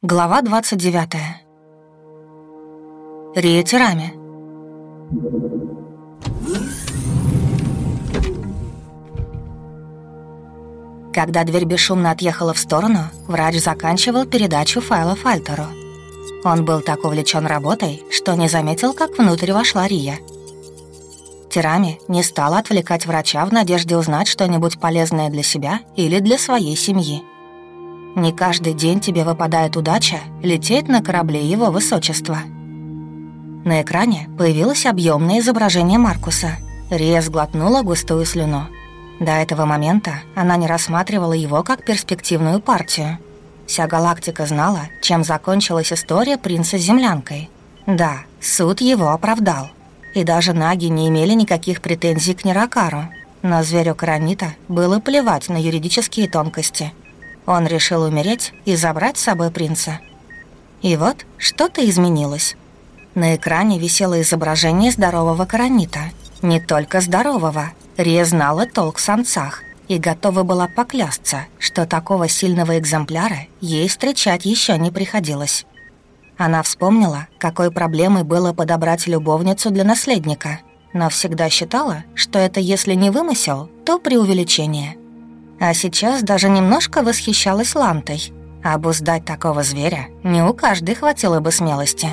Глава 29. Рия Тирами. Когда дверь бесшумно отъехала в сторону, врач заканчивал передачу файла Фальтеру. Он был так увлечен работой, что не заметил, как внутрь вошла Рия. Тирами не стала отвлекать врача в надежде узнать что-нибудь полезное для себя или для своей семьи. Не каждый день тебе выпадает удача лететь на корабле его высочества. На экране появилось объемное изображение Маркуса. Рия сглотнула густую слюну. До этого момента она не рассматривала его как перспективную партию. Вся галактика знала, чем закончилась история принца с землянкой. Да, суд его оправдал. И даже наги не имели никаких претензий к Неракару. Но зверю Каранита было плевать на юридические тонкости – он решил умереть и забрать с собой принца. И вот что-то изменилось. На экране висело изображение здорового каранита. Не только здорового. Рия знала толк в самцах и готова была поклясться, что такого сильного экземпляра ей встречать еще не приходилось. Она вспомнила, какой проблемой было подобрать любовницу для наследника, но всегда считала, что это если не вымысел, то преувеличение – а сейчас даже немножко восхищалась Лантой. Обуздать такого зверя не у каждой хватило бы смелости.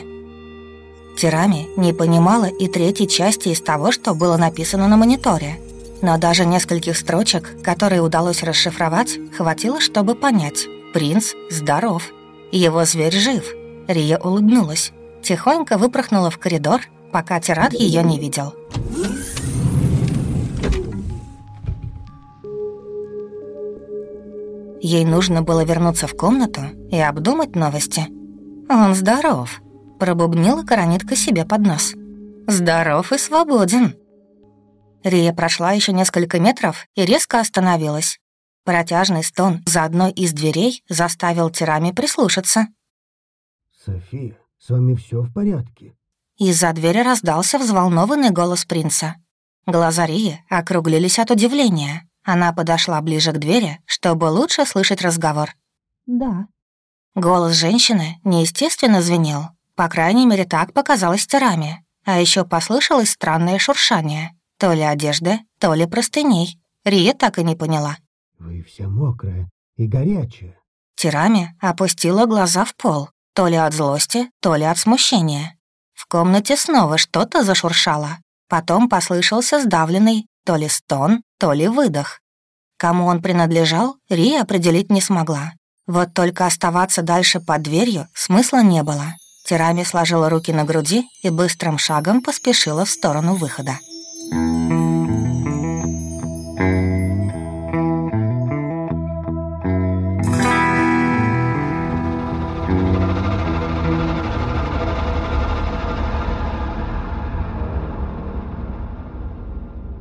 Тирами не понимала и третьей части из того, что было написано на мониторе. Но даже нескольких строчек, которые удалось расшифровать, хватило, чтобы понять. Принц здоров. Его зверь жив. Рия улыбнулась. Тихонько выпорхнула в коридор, пока Тират ее не видел. Ей нужно было вернуться в комнату и обдумать новости. «Он здоров», — пробубнила коронитка себе под нос. «Здоров и свободен». Рия прошла еще несколько метров и резко остановилась. Протяжный стон за одной из дверей заставил Тирами прислушаться. «София, с вами все в порядке?» Из-за двери раздался взволнованный голос принца. Глаза Рии округлились от удивления. Она подошла ближе к двери, чтобы лучше слышать разговор. «Да». Голос женщины неестественно звенел. По крайней мере, так показалось Тераме. А еще послышалось странное шуршание. То ли одежды, то ли простыней. Рия так и не поняла. «Вы вся мокрая и горячая». Тирами опустила глаза в пол, то ли от злости, то ли от смущения. В комнате снова что-то зашуршало. Потом послышался сдавленный то ли стон, то ли выдох. Кому он принадлежал, Рия определить не смогла. Вот только оставаться дальше под дверью смысла не было. Тирами сложила руки на груди и быстрым шагом поспешила в сторону выхода.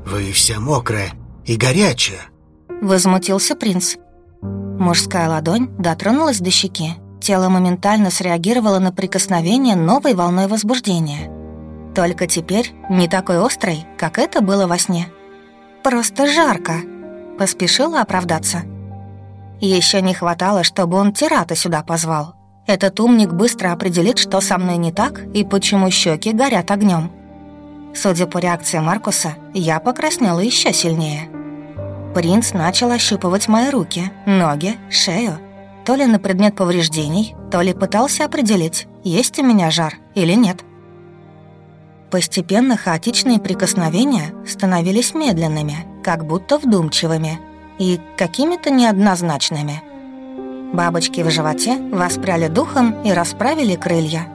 «Вы вся мокрая и горячая», — возмутился принц. Мужская ладонь дотронулась до щеки. Тело моментально среагировало на прикосновение новой волной возбуждения. Только теперь не такой острой, как это было во сне. «Просто жарко», — поспешила оправдаться. Еще не хватало, чтобы он Тирата сюда позвал. Этот умник быстро определит, что со мной не так и почему щеки горят огнем. Судя по реакции Маркуса, я покраснела еще сильнее. Принц начал ощупывать мои руки, ноги, шею. То ли на предмет повреждений, то ли пытался определить, есть у меня жар или нет. Постепенно хаотичные прикосновения становились медленными, как будто вдумчивыми, и какими-то неоднозначными. Бабочки в животе воспряли духом и расправили крылья –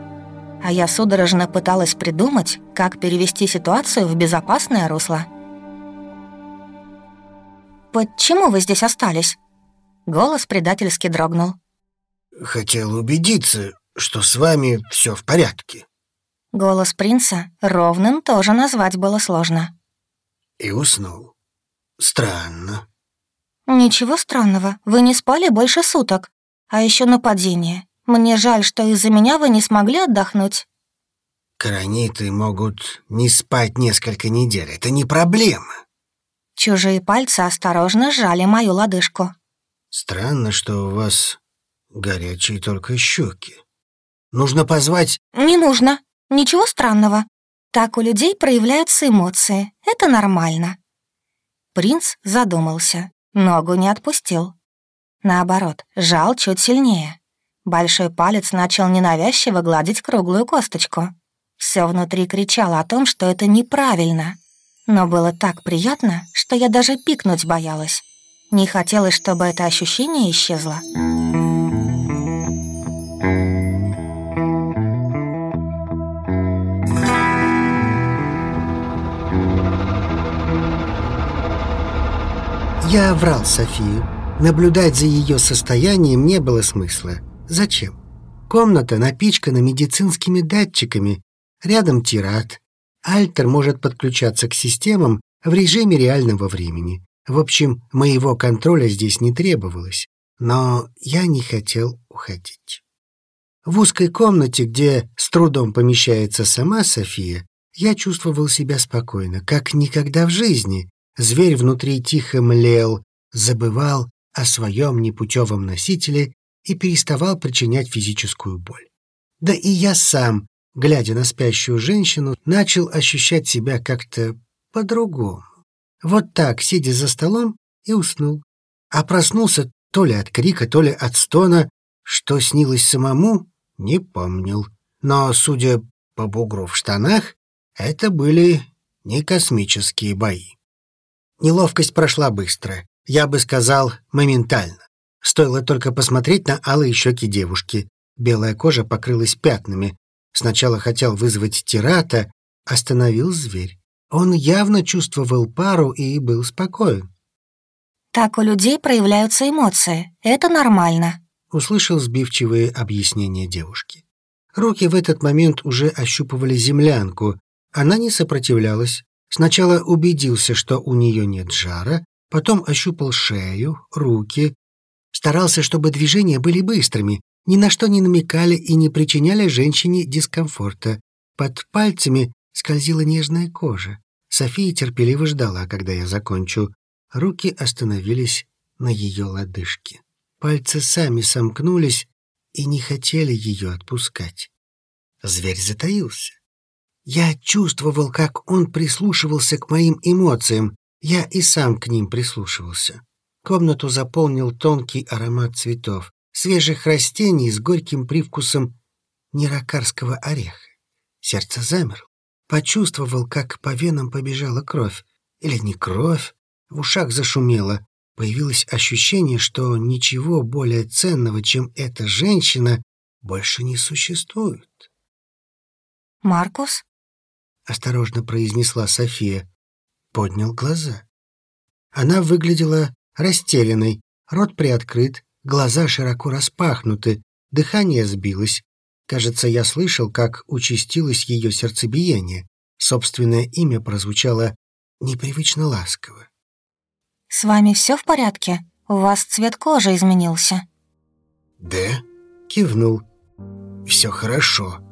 а я судорожно пыталась придумать, как перевести ситуацию в безопасное русло. «Почему вы здесь остались?» Голос предательски дрогнул. «Хотел убедиться, что с вами все в порядке». Голос принца ровным тоже назвать было сложно. И уснул. Странно. «Ничего странного, вы не спали больше суток. А еще нападение. Мне жаль, что из-за меня вы не смогли отдохнуть». Караниты могут не спать несколько недель. Это не проблема. Чужие пальцы осторожно сжали мою лодыжку. Странно, что у вас Горячие только щеки. Нужно позвать... Не нужно. Ничего странного. Так у людей проявляются эмоции. Это нормально. Принц задумался. Ногу не отпустил. Наоборот, жал чуть сильнее. Большой палец начал ненавязчиво гладить круглую косточку. Все внутри кричало о том, что это неправильно. Но было так приятно, что я даже пикнуть боялась. Не хотелось, чтобы это ощущение исчезло. Я врал Софию. Наблюдать за ее состоянием не было смысла. Зачем? Комната напичкана медицинскими датчиками. Рядом тират. Альтер может подключаться к системам в режиме реального времени. В общем, моего контроля здесь не требовалось. Но я не хотел уходить. В узкой комнате, где с трудом помещается сама София, я чувствовал себя спокойно, как никогда в жизни. Зверь внутри тихо млел, забывал о своем непутевом носителе и переставал причинять физическую боль. Да и я сам, глядя на спящую женщину, начал ощущать себя как-то по-другому. Вот так, сидя за столом, и уснул. А проснулся то ли от крика, то ли от стона. Что снилось самому, не помнил. Но, судя по бугру в штанах, это были не космические бои. Неловкость прошла быстро. Я бы сказал, моментально. Стоило только посмотреть на алые щеки девушки. Белая кожа покрылась пятнами. Сначала хотел вызвать тирата, остановил зверь. Он явно чувствовал пару и был спокоен. «Так у людей проявляются эмоции. Это нормально», — услышал сбивчивые объяснения девушки. Руки в этот момент уже ощупывали землянку. Она не сопротивлялась, Сначала убедился, что у нее нет жара, потом ощупал шею, руки. Старался, чтобы движения были быстрыми, ни на что не намекали и не причиняли женщине дискомфорта. Под пальцами скользила нежная кожа. София терпеливо ждала, когда я закончу. Руки остановились на ее лодыжке. Пальцы сами сомкнулись и не хотели ее отпускать. Зверь затаился. Я чувствовал, как он прислушивался к моим эмоциям. Я и сам к ним прислушивался. Комнату заполнил тонкий аромат цветов, свежих растений с горьким привкусом неракарского ореха. Сердце замерло. Почувствовал, как по венам побежала кровь. Или не кровь. В ушах зашумело. Появилось ощущение, что ничего более ценного, чем эта женщина, больше не существует. «Маркус?» осторожно произнесла София. Поднял глаза. Она выглядела растерянной, рот приоткрыт, глаза широко распахнуты, дыхание сбилось. Кажется, я слышал, как участилось ее сердцебиение. Собственное имя прозвучало непривычно ласково. «С вами все в порядке? У вас цвет кожи изменился?» «Да?» — кивнул. «Все хорошо»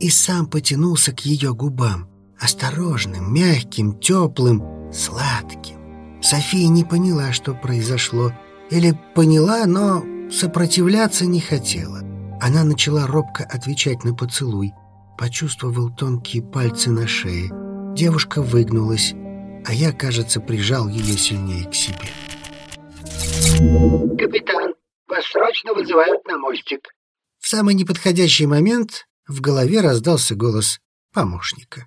и сам потянулся к ее губам. Осторожным, мягким, теплым, сладким. София не поняла, что произошло. Или поняла, но сопротивляться не хотела. Она начала робко отвечать на поцелуй. Почувствовал тонкие пальцы на шее. Девушка выгнулась, а я, кажется, прижал ее сильнее к себе. «Капитан, вас срочно вызывают на мостик». В самый неподходящий момент в голове раздался голос помощника.